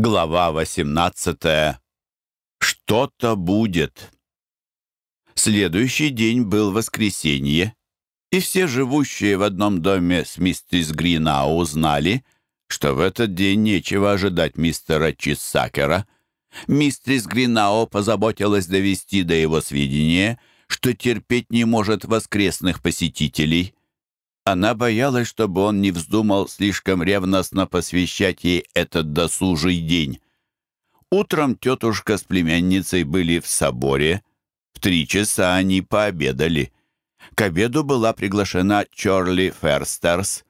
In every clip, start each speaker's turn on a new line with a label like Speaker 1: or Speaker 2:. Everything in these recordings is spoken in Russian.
Speaker 1: Глава 18. Что-то будет. Следующий день был воскресенье, и все живущие в одном доме с мистерс Гринау узнали, что в этот день нечего ожидать мистера Чисакера. Мистерс Гринау позаботилась довести до его сведения, что терпеть не может воскресных посетителей. Она боялась, чтобы он не вздумал слишком ревностно посвящать ей этот досужий день. Утром тетушка с племянницей были в соборе. В три часа они пообедали. К обеду была приглашена Чорли Ферстерс,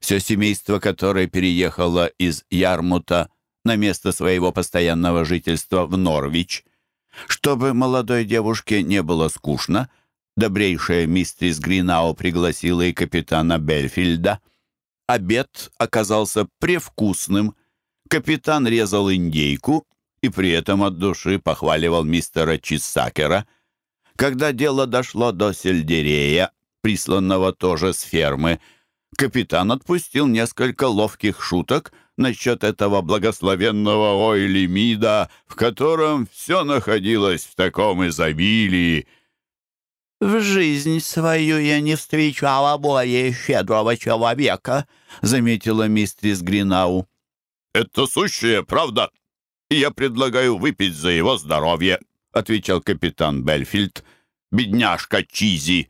Speaker 1: все семейство которой переехало из Ярмута на место своего постоянного жительства в Норвич. Чтобы молодой девушке не было скучно, Добрейшая мистерис Гринао пригласила и капитана Бельфильда. Обед оказался превкусным. Капитан резал индейку и при этом от души похваливал мистера Чиссакера. Когда дело дошло до сельдерея, присланного тоже с фермы, капитан отпустил несколько ловких шуток насчет этого благословенного ойлимида, в котором все находилось в таком изобилии —
Speaker 2: «В жизнь свою я не встречала более щедрого человека», — заметила мистрис Гринау.
Speaker 1: «Это сущая правда. Я предлагаю выпить за его здоровье», — отвечал капитан Бельфильд. «Бедняжка Чизи!»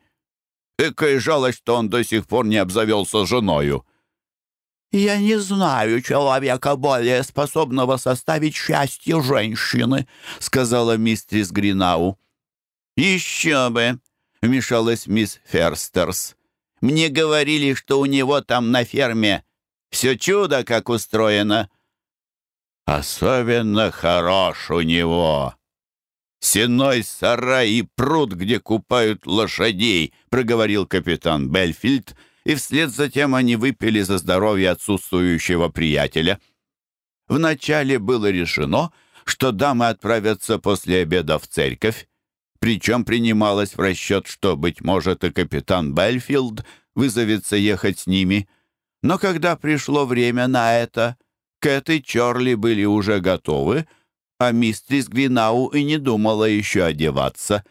Speaker 1: Экая жалость, что он до сих пор не обзавелся женою.
Speaker 2: «Я не знаю человека, более способного составить счастье женщины», — сказала мистрис Гринау.
Speaker 1: «Еще бы!» вмешалась мисс Ферстерс. «Мне говорили, что у него там на ферме все чудо как устроено». «Особенно хорош у него», «Сеной сарай и пруд, где купают лошадей», — проговорил капитан Бельфильд, и вслед за тем они выпили за здоровье отсутствующего приятеля. Вначале было решено, что дамы отправятся после обеда в церковь причем принималось в расчет, что, быть может, и капитан Бельфилд вызовется ехать с ними. Но когда пришло время на это, Кэт и Чарли были уже готовы, а мистрис Гринау и не думала еще одеваться.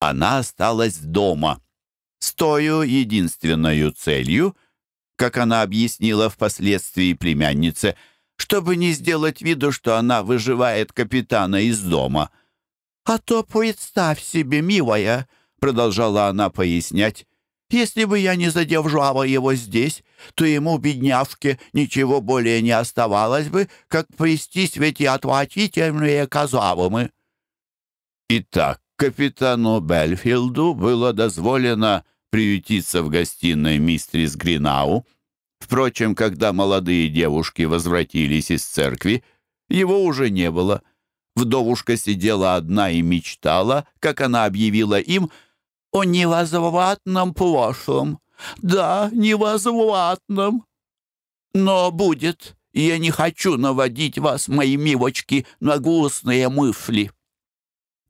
Speaker 1: Она осталась дома, с тою единственной целью, как она объяснила впоследствии племяннице, чтобы не сделать виду, что она выживает капитана из дома —
Speaker 2: «А то представь себе, милая», — продолжала она пояснять, «если бы я не задержала его здесь, то ему, бедняжке, ничего более
Speaker 1: Вдовушка сидела одна и мечтала, как она объявила им, о невозвратном прошлом. Да, невозвратном. Но будет. Я не хочу наводить вас, мои милочки, на грустные мысли.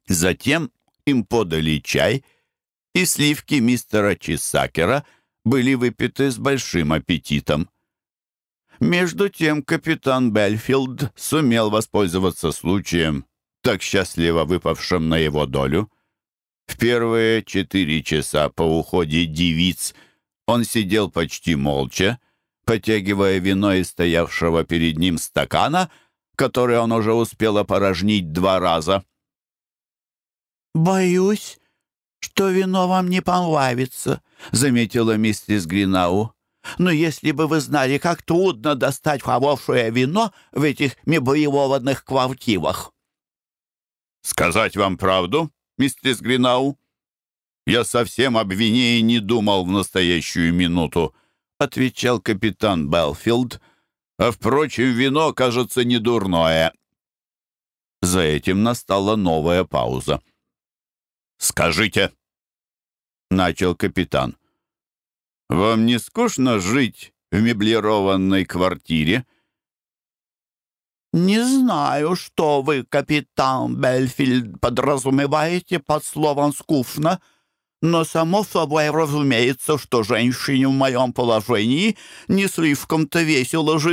Speaker 1: Затем им подали чай, и сливки мистера Чисакера были выпиты с большим аппетитом между тем капитан Бельфилд сумел воспользоваться случаем, так счастливо выпавшим на его долю. В первые четыре часа по уходе девиц он сидел почти молча, потягивая вино из стоявшего перед ним стакана, который он уже успел опорожнить два раза.
Speaker 2: «Боюсь, что вино вам не понравится», — заметила миссис Гринау. Но если бы вы знали, как трудно достать хорошее вино в этих мебоевованных квартирах.
Speaker 1: «Сказать вам правду, мистерс Гринау? Я совсем об вине и не думал в настоящую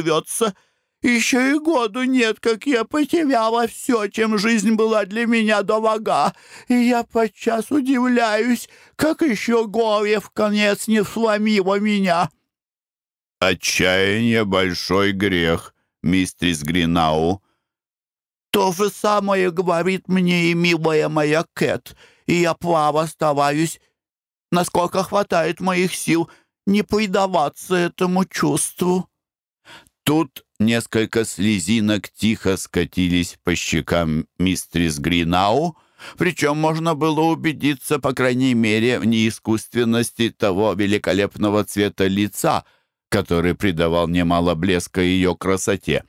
Speaker 1: минуту», отвечал капитан Белфилд. «А, впрочем, вино, кажется, не дурное». За этим настала новая пауза. «Скажите», — начал капитан, — вам не скучно жить в меблированной квартире?»
Speaker 2: «Не знаю, что вы, капитан Бельфильд, подразумеваете под словом «скучно», но само собой разумеется,
Speaker 1: Тут несколько слезинок тихо скатились по щекам мистрис Гринау, причем можно было убедиться, по крайней мере, в неискусственности того великолепного цвета лица, который придавал немало блеска ее красоте.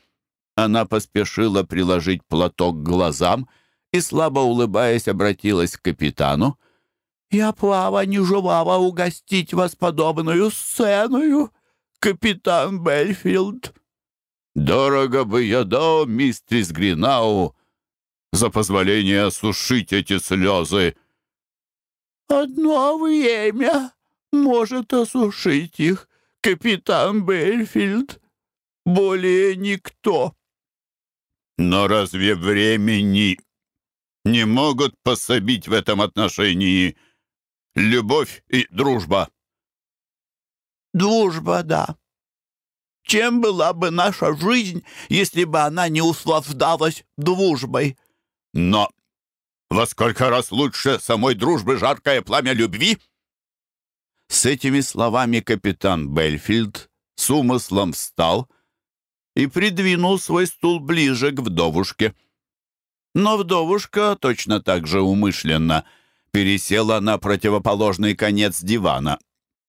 Speaker 1: Она поспешила приложить платок к глазам и, слабо улыбаясь, обратилась к капитану.
Speaker 2: «Я плава не желала угостить вас подобную сценою, капитан Бельфилд!»
Speaker 1: «Дорого бы я дал, мистрис Гринау, за позволение осушить эти слезы!»
Speaker 2: «Одно время может осушить их, капитан Бельфилд. Более никто».
Speaker 1: «Но разве времени не могут пособить в этом отношении любовь и дружба?»
Speaker 2: «Дружба, да», чем была бы наша жизнь, если бы она не услаждалась дружбой?
Speaker 1: Но во сколько раз лучше самой дружбы жаркое пламя любви? С этими словами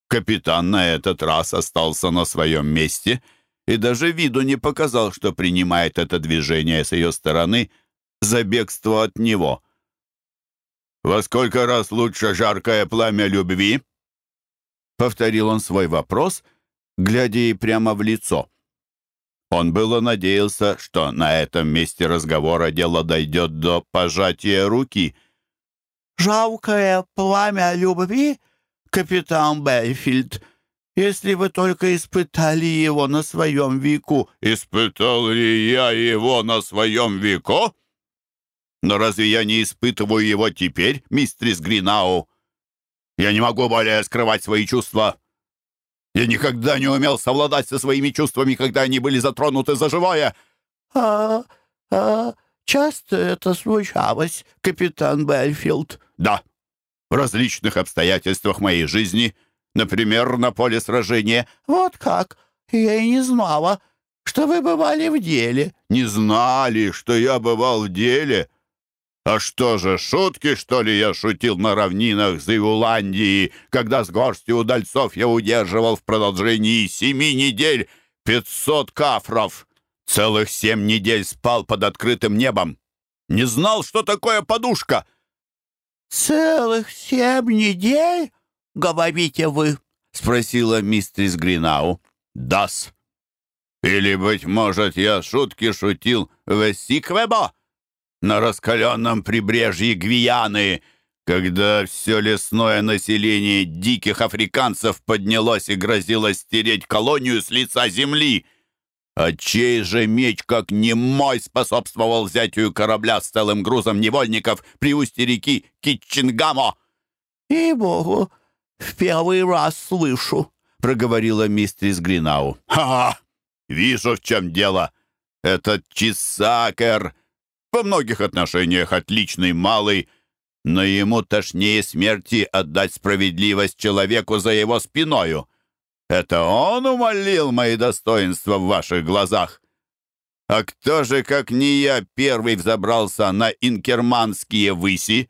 Speaker 1: Капитан на этот раз остался на своем месте, и даже виду не показал, что принимает это движение с ее стороны за бегство от него. «Во сколько раз лучше жаркое пламя любви?» Повторил он свой вопрос, глядя ей прямо в лицо. Он было надеялся, что на этом месте разговора дело дойдет до пожатия руки.
Speaker 2: «Жалкое пламя любви?» капитан Бейфильд, если вы только испытали его на своем веку».
Speaker 1: «Испытал ли я его на своем веку? Но разве я не испытываю его теперь, мистрис Гринау? Я не могу более скрывать свои чувства. Я никогда не умел совладать со своими чувствами, когда они были затронуты за живое».
Speaker 2: «А, а часто это случалось, капитан Бельфилд?»
Speaker 1: «Да, в различных обстоятельствах моей жизни, например, на поле сражения.
Speaker 2: Вот как? Я
Speaker 1: А чей же меч, как не мой, способствовал взятию корабля с целым грузом невольников при устье реки Китчингамо?»
Speaker 2: «И-богу, в первый раз слышу», — проговорила мистерис Гринау.
Speaker 1: «Ха-ха! Вижу, в чем дело. Этот Чисакер во многих отношениях отличный малый, но ему тошнее смерти отдать справедливость человеку за его спиною. Это он умолил мои достоинства в ваших глазах. А кто же, как не я, первый взобрался на инкерманские выси?»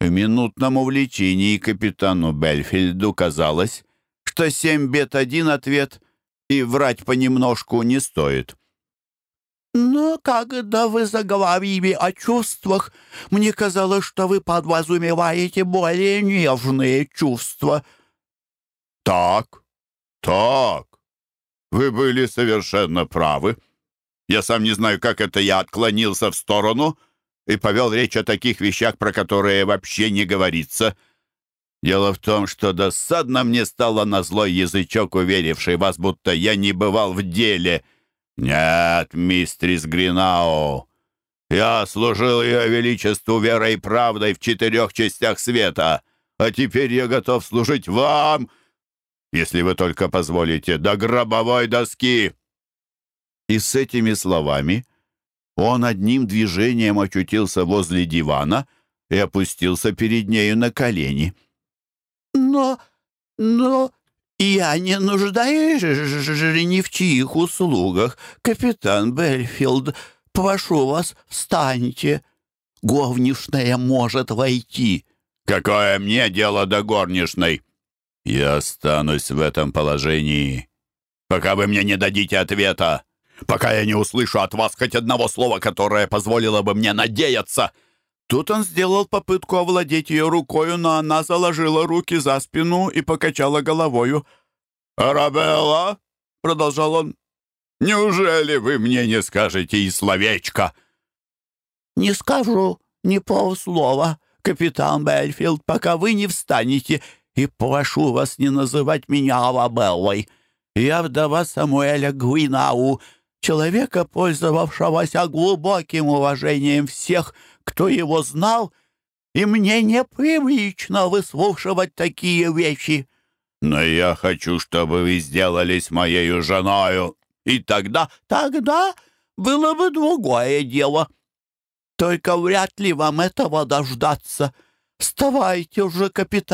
Speaker 1: В минутном увлечении капитану Бельфильду казалось, что семь бед один ответ, и врать понемножку не стоит.
Speaker 2: «Но «Ну, когда вы заговорили о чувствах, мне казалось, что вы подразумеваете более нежные чувства»,
Speaker 1: «Так, так, вы были совершенно правы. Я сам не знаю, как это я отклонился в сторону и повел речь о таких вещах, про которые вообще не говорится. Дело в том, что досадно мне стало на злой язычок, уверивший вас, будто я не бывал в деле. Нет, мистрис Гринау, я служил ее величеству верой и правдой в четырех частях света, а теперь я готов служить вам» если вы только позволите. Да гробовой доски!» И с этими словами он одним движением очутился возле дивана и опустился перед нею на колени.
Speaker 2: «Но... но...» «Я не нуждаюсь ни в чьих услугах, капитан Бельфилд. Прошу вас, встаньте. Говнишная может войти».
Speaker 1: «Какое мне дело до горничной?» Я останусь в этом положении, пока вы мне не дадите ответа, пока я не услышу от вас хоть одного слова, которое позволило бы мне надеяться».
Speaker 2: Тут он сделал попытку овладеть ее рукою, но она заложила руки за спину и покачала головою.
Speaker 1: «Арабелла!» — продолжал он. «Неужели вы мне не скажете и словечко?»
Speaker 2: «Не скажу ни полслова, капитан Бельфилд, пока вы не встанете и прошу вас не называть меня Арабеллой. Я вдова Самуэля Гуинау, человека, пользовавшегося глубоким уважением всех, кто его знал, и мне непривычно выслушивать такие вещи».
Speaker 1: «Но я хочу, чтобы вы сделались моею женою,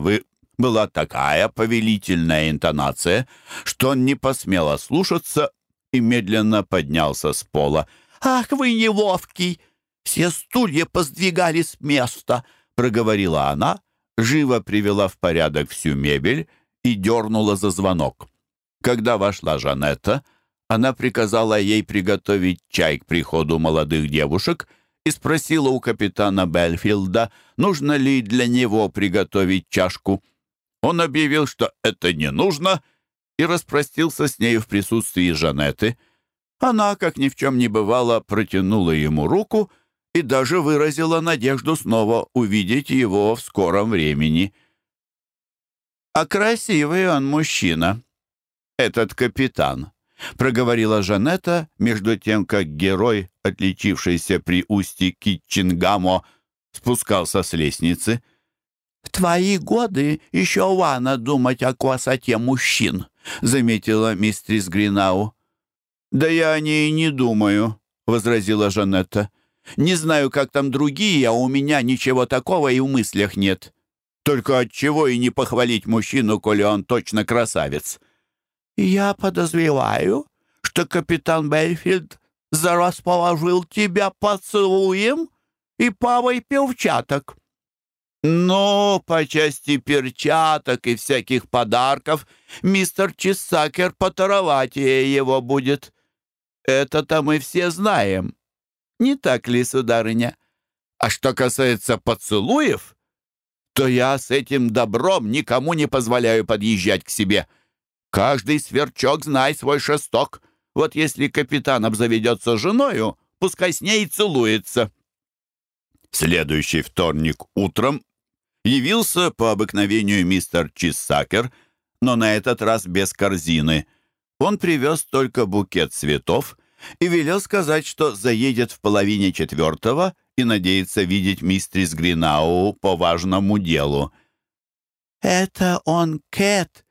Speaker 1: и была такая повелительная интонация, что он не посмел ослушаться и медленно поднялся с пола.
Speaker 2: «Ах, вы неловкий! Все стулья поздвигали с места!»
Speaker 1: — проговорила она, живо привела в порядок всю мебель и дернула за звонок. Когда вошла Жанетта, она приказала ей приготовить чай к приходу молодых девушек и спросила у капитана Бельфилда, нужно ли для него приготовить чашку. Он объявил, что это не нужно, и распростился с нею в присутствии Жанеты. Она, как ни в чем не бывало, протянула ему руку и даже выразила надежду снова увидеть его в скором времени. «А красивый он мужчина, этот капитан», — проговорила Жанета, между тем, как герой, отличившийся при устье Китчингамо, спускался с лестницы —
Speaker 2: в твои годы еще вано думать о красоте мужчин», — заметила мистрис Гринау.
Speaker 1: «Да я о ней не думаю», — возразила Жанетта. «Не знаю, как там другие, а у меня ничего такого и в мыслях нет. Только отчего и не похвалить мужчину, коли он точно красавец?»
Speaker 2: «Я подозреваю, что капитан Бельфильд зарасположил тебя поцелуем и павой певчаток»,
Speaker 1: Но по части перчаток и всяких подарков мистер Чиссакер потароватее его будет. Это-то мы все знаем. Не так ли, сударыня? А что касается поцелуев, то я с этим добром никому не позволяю подъезжать к себе. Каждый сверчок знай свой шесток. Вот если капитан обзаведется женою, пускай с ней и целуется. Следующий вторник утром явился по обыкновению мистер Чиссакер, но на этот раз без корзины. Он привез только букет цветов и велел сказать, что заедет в половине четвертого и надеется видеть мистрис Гринау по важному делу.
Speaker 2: «Это он, Кэт,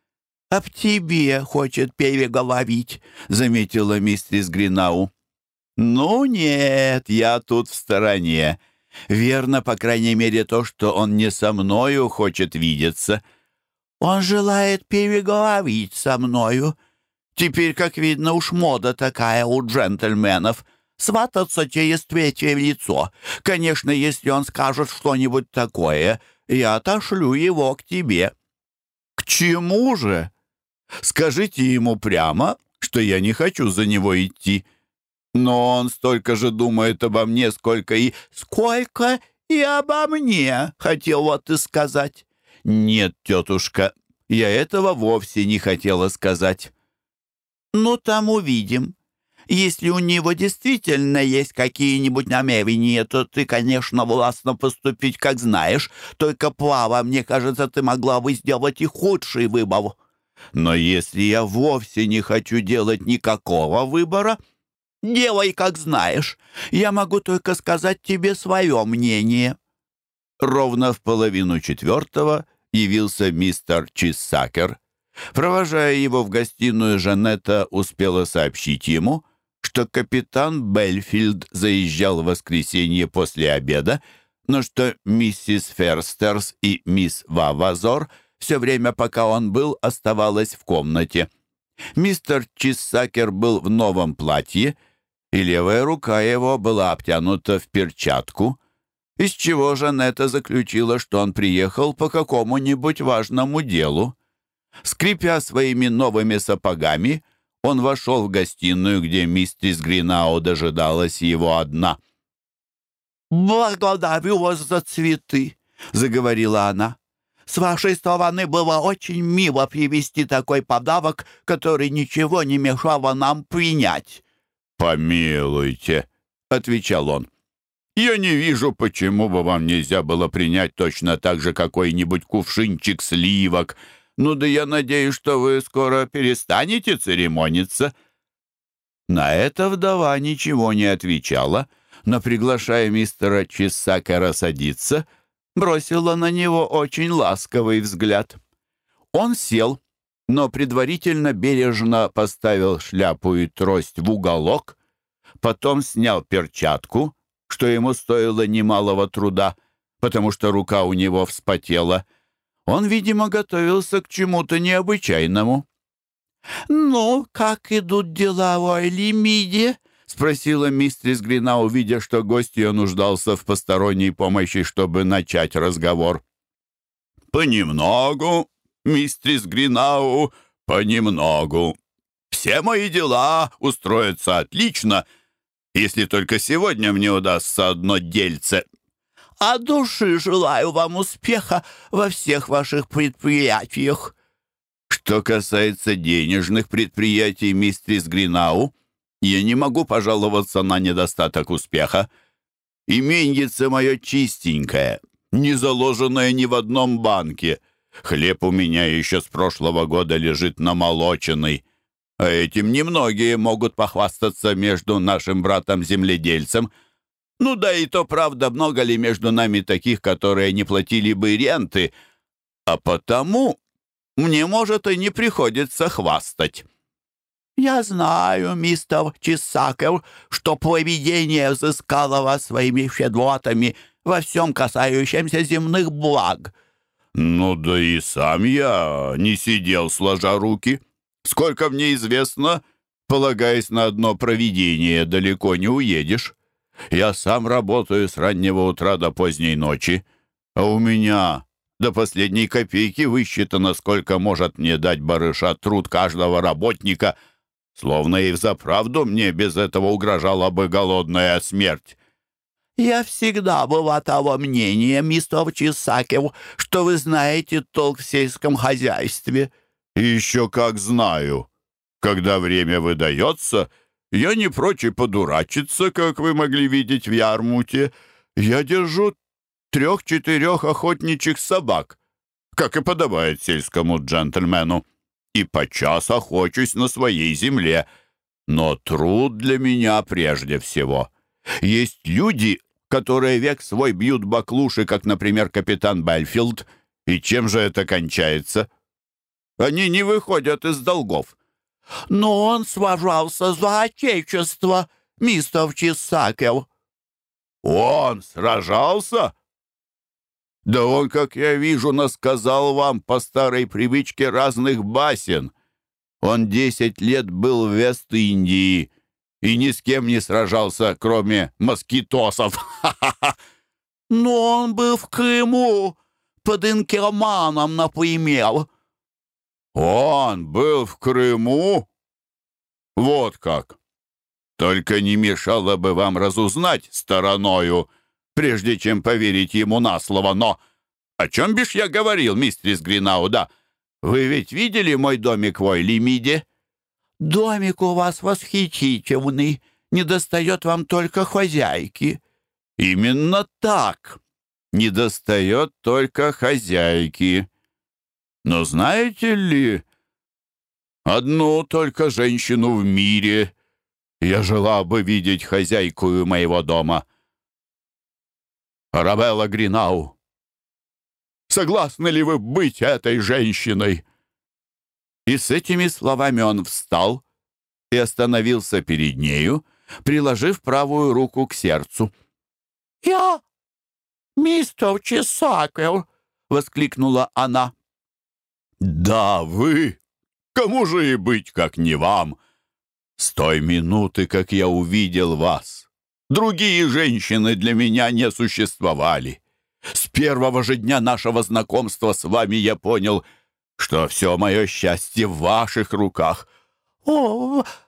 Speaker 2: об тебе хочет переговорить», — заметила мистрис Гринау.
Speaker 1: «Ну нет, я тут в стороне», Верно, по крайней мере, то, что он не со мною хочет видеться.
Speaker 2: Он желает переговорить со мною. Теперь, как видно, уж мода такая у джентльменов. Свататься через третье лицо. Конечно, если он скажет что-нибудь такое, я отошлю его к тебе.
Speaker 1: К чему же? Скажите ему прямо, что я не хочу за него идти. Но он столько же думает обо мне, сколько и...
Speaker 2: Сколько и обо мне, хотела ты сказать.
Speaker 1: Нет, тетушка, я этого вовсе не хотела сказать.
Speaker 2: Ну, там делай, как знаешь. Я могу только сказать тебе свое мнение».
Speaker 1: Ровно в половину четвертого явился мистер Чиссакер. Провожая его в гостиную, Жанетта успела сообщить ему, что капитан Бельфилд заезжал в воскресенье после обеда, но что миссис Ферстерс и мисс Вавазор все время, пока он был, оставалась в комнате. Мистер Чиссакер был в новом платье — и левая рука его была обтянута в перчатку, из чего Жанетта заключила, что он приехал по какому-нибудь важному делу. Скрипя своими новыми сапогами, он вошел в гостиную, где миссис Гринао дожидалась его одна.
Speaker 2: «Благодарю вас за цветы», — заговорила она. «С вашей стороны было очень мило привести такой подарок, который ничего не мешало нам принять».
Speaker 1: «Помилуйте!» — отвечал он. «Я не вижу, почему бы вам нельзя было принять точно так же какой-нибудь кувшинчик сливок. Ну да я надеюсь, что вы скоро перестанете церемониться». На это вдова ничего не отвечала, но, приглашая мистера Чисакера садиться, бросила на него очень ласковый взгляд. Он сел но предварительно бережно поставил шляпу и трость в уголок, потом снял перчатку, что ему стоило немалого труда, потому что рука у него вспотела — он, видимо, готовился к чему-то необычайному.
Speaker 2: «Ну, как идут дела в Айлимиде?» — спросила мистерис Гринау, видя, что гость ее нуждался в посторонней помощи, чтобы начать разговор.
Speaker 1: «Понемногу, мистерис Гринау, понемногу. Все мои дела устроятся отлично, если только сегодня мне удастся одно дельце
Speaker 2: от души желаю вам успеха во всех ваших предприятиях».
Speaker 1: Что касается денежных предприятий мистерис Гринау, я не могу пожаловаться на недостаток успеха. Именьице мое чистенькое, Хлеб у меня еще с прошлого года лежит намолоченный. А этим немногие могут похвастаться между нашим братом-земледельцем. Ну да и то правда, много ли между нами таких, которые не платили бы ренты? А потому мне, может, и не приходится хвастать».
Speaker 2: «Я знаю, мистер Чесаков, что поведение взыскало вас своими щедлотами во всем касающемся земных благ»,
Speaker 1: «Ну да и сам я не сидел, сложа руки. Сколько мне известно, полагаясь на одно провидение, далеко не уедешь. Я сам работаю с раннего утра до поздней ночи, а у меня до последней копейки высчитано, сколько может мне дать барыша труд каждого работника, словно и взаправду мне без этого угрожала бы голодная смерть.
Speaker 2: «Я всегда была того мнения, мистер Чисакев, что вы знаете толк в сельском хозяйстве».
Speaker 1: «Еще как знаю. Когда время выдается, я не прочь подурачиться, которые век свой бьют баклуши, как, например, капитан Бальфилд. И чем же это кончается? Они не выходят из долгов.
Speaker 2: Но он сражался за отечество, мистер Чисакев.
Speaker 1: Он сражался? Да он, как я вижу, насказал вам по старой привычке разных басен. Он десять лет был в Вест-Индии, — и ни с кем не сражался, кроме москитосов.
Speaker 2: Но он был в Крыму под инкерманом, например.
Speaker 1: Он был в Крыму? Вот как. Только не мешало бы вам разузнать стороною, прежде чем поверить ему на слово, но... О чем бишь я говорил, мистер Гринауда? Вы ведь видели мой домик в Ойлимиде?
Speaker 2: «Домик у вас восхитительный. Не достает вам только хозяйки».
Speaker 1: «Именно так. Не достает только хозяйки. Но знаете ли, одну только женщину в мире я желал бы видеть хозяйку моего дома. Арабелла Гринау, согласны ли вы быть этой женщиной?» И с этими словами он встал и остановился перед нею, приложив правую руку к сердцу.
Speaker 2: «Я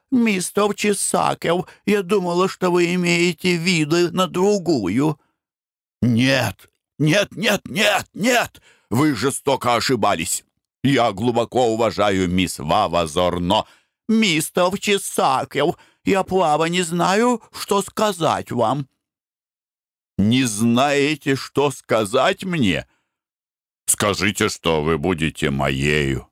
Speaker 2: мистер Чесакел!» — воскликнула она.
Speaker 1: «Да, вы! Кому же Скажите, что вы будете моею.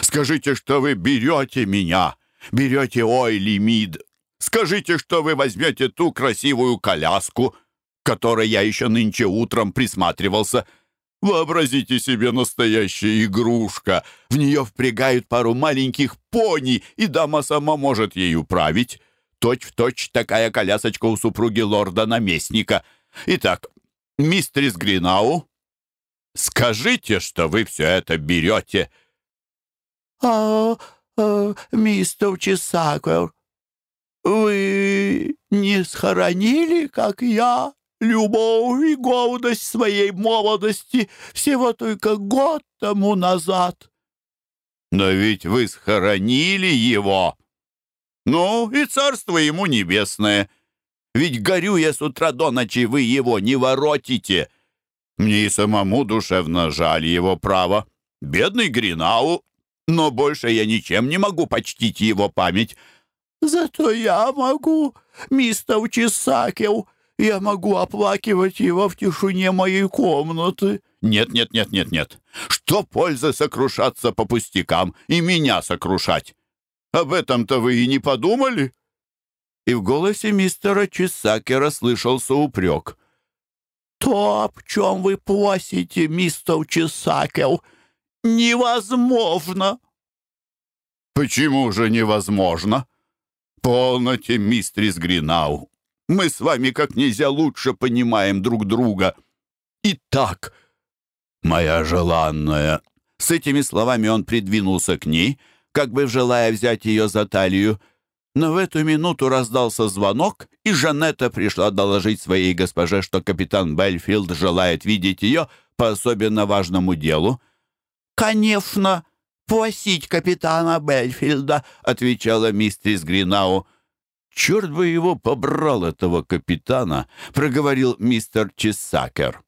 Speaker 1: Скажите, что вы берете меня, берете ой, лимид. Скажи что вы возьмете ту красивую коляску, которой я еще нынче утром присматривался. Вообразите себе настоящая игрушка. В нее впрягают пару маленьких пони, и дама сама может ею править. Точь в точь такая колясочка у супруги лорда-наместника. Итак, мистерис Гринау, Скажите, что вы все это берете».
Speaker 2: «А, а мистер Чесакер, вы не схоронили, как я, любовь и гордость своей молодости всего только год тому назад?»
Speaker 1: «Но ведь вы схоронили его!» «Ну, и царство ему небесное! Ведь горю я с утра до Но в эту минуту раздался звонок, и Жанетта пришла доложить своей госпоже, что капитан Бельфилд желает видеть ее по особенно важному делу.
Speaker 2: «Конечно, просить капитана Бельфилда», — отвечала мистерис Гринау.
Speaker 1: «Черт бы его побрал, этого капитана», — проговорил мистер Чесакер.